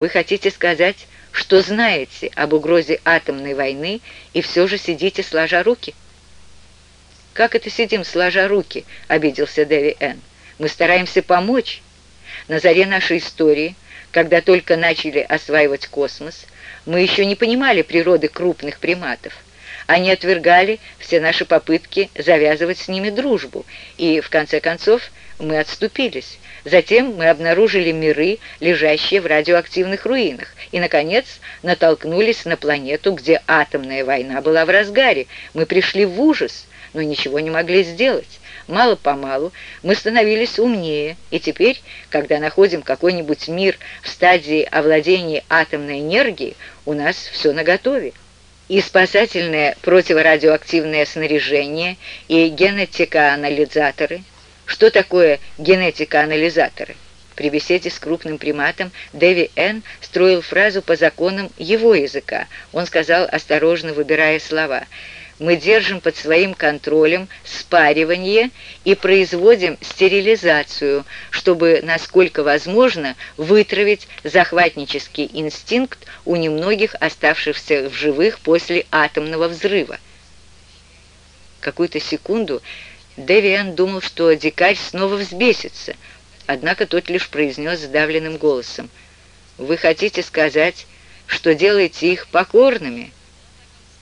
Вы хотите сказать, что знаете об угрозе атомной войны и все же сидите сложа руки? «Как это сидим сложа руки?» — обиделся Дэви Энн. «Мы стараемся помочь. На заре нашей истории, когда только начали осваивать космос, мы еще не понимали природы крупных приматов. Они отвергали все наши попытки завязывать с ними дружбу, и, в конце концов, мы отступились. Затем мы обнаружили миры, лежащие в радиоактивных руинах, и, наконец, натолкнулись на планету, где атомная война была в разгаре. Мы пришли в ужас, но ничего не могли сделать. Мало-помалу мы становились умнее, и теперь, когда находим какой-нибудь мир в стадии овладения атомной энергией, у нас все наготове. И спасательное противорадиоактивное снаряжение, и генетикоанализаторы. Что такое генетикоанализаторы? При беседе с крупным приматом Дэви Н. строил фразу по законам его языка. Он сказал, осторожно выбирая слова – мы держим под своим контролем спаривание и производим стерилизацию, чтобы, насколько возможно, вытравить захватнический инстинкт у немногих оставшихся в живых после атомного взрыва. Какую-то секунду Девиан думал, что дикарь снова взбесится, однако тот лишь произнес сдавленным голосом. «Вы хотите сказать, что делаете их покорными?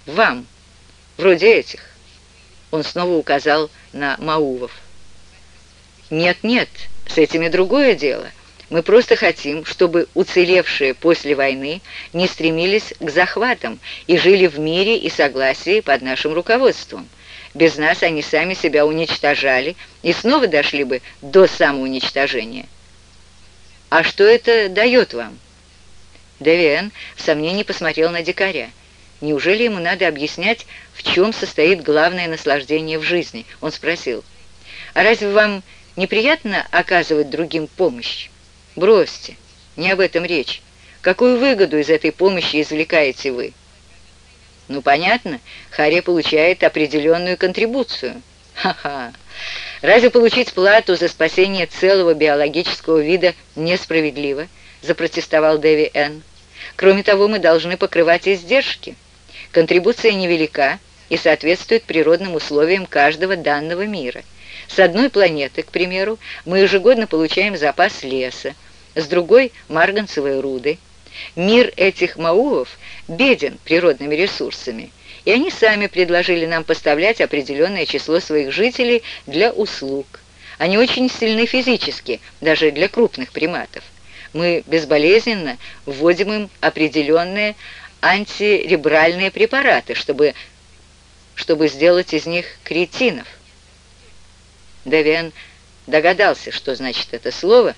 Вам?» вроде этих». Он снова указал на Маувов. «Нет-нет, с этими другое дело. Мы просто хотим, чтобы уцелевшие после войны не стремились к захватам и жили в мире и согласии под нашим руководством. Без нас они сами себя уничтожали и снова дошли бы до самоуничтожения. А что это дает вам?» Девиан в сомнении посмотрел на дикаря. Неужели ему надо объяснять, в чем состоит главное наслаждение в жизни? Он спросил. А разве вам неприятно оказывать другим помощь? Бросьте, не об этом речь. Какую выгоду из этой помощи извлекаете вы? Ну, понятно, Харе получает определенную контрибуцию. Ха-ха. Разве получить плату за спасение целого биологического вида несправедливо? Запротестовал Дэви Н. Кроме того, мы должны покрывать издержки. Контрибуция невелика и соответствует природным условиям каждого данного мира. С одной планеты, к примеру, мы ежегодно получаем запас леса, с другой – марганцевые руды. Мир этих маулов беден природными ресурсами, и они сами предложили нам поставлять определенное число своих жителей для услуг. Они очень сильны физически, даже для крупных приматов. Мы безболезненно вводим им определенные антиребральные препараты, чтобы, чтобы сделать из них кретинов. Девиан догадался, что значит это слово,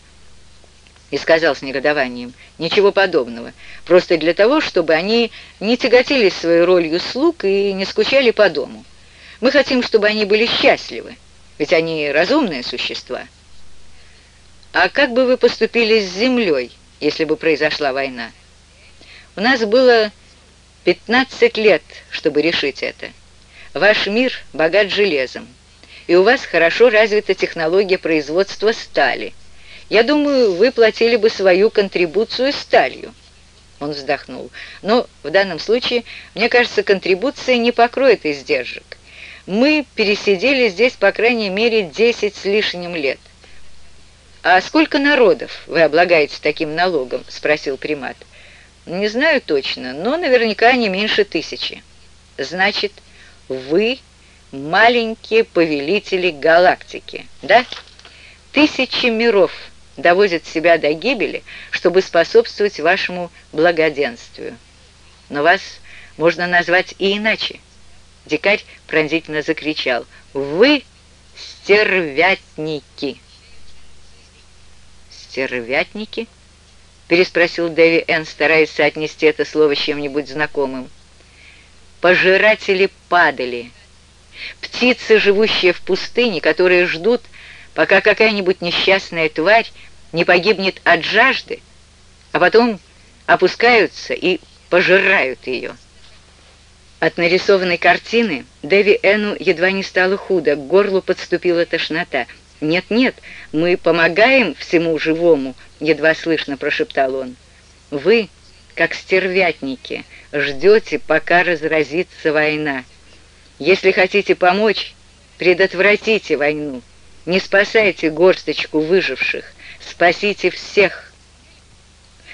и сказал с негодованием, «Ничего подобного, просто для того, чтобы они не тяготились своей ролью слуг и не скучали по дому. Мы хотим, чтобы они были счастливы, ведь они разумные существа». «А как бы вы поступили с землей, если бы произошла война?» У нас было 15 лет, чтобы решить это. Ваш мир богат железом, и у вас хорошо развита технология производства стали. Я думаю, вы платили бы свою контрибуцию сталью. Он вздохнул. Но в данном случае, мне кажется, контрибуция не покроет издержек. Мы пересидели здесь, по крайней мере, 10 с лишним лет. «А сколько народов вы облагаете таким налогом?» – спросил примат. Не знаю точно, но наверняка не меньше тысячи. Значит, вы маленькие повелители галактики, да? Тысячи миров доводят себя до гибели, чтобы способствовать вашему благоденствию. Но вас можно назвать и иначе. Дикарь пронзительно закричал. «Вы стервятники!» «Стервятники?» переспросил Дэви Энн, стараясь соотнести это слово с чем-нибудь знакомым. «Пожиратели падали. Птицы, живущие в пустыне, которые ждут, пока какая-нибудь несчастная тварь не погибнет от жажды, а потом опускаются и пожирают ее». От нарисованной картины Дэви Эну едва не стало худо, к горлу подступила тошнота. «Нет-нет, мы помогаем всему живому», — едва слышно прошептал он. Вы, как стервятники, ждете, пока разразится война. Если хотите помочь, предотвратите войну. Не спасайте горсточку выживших, спасите всех.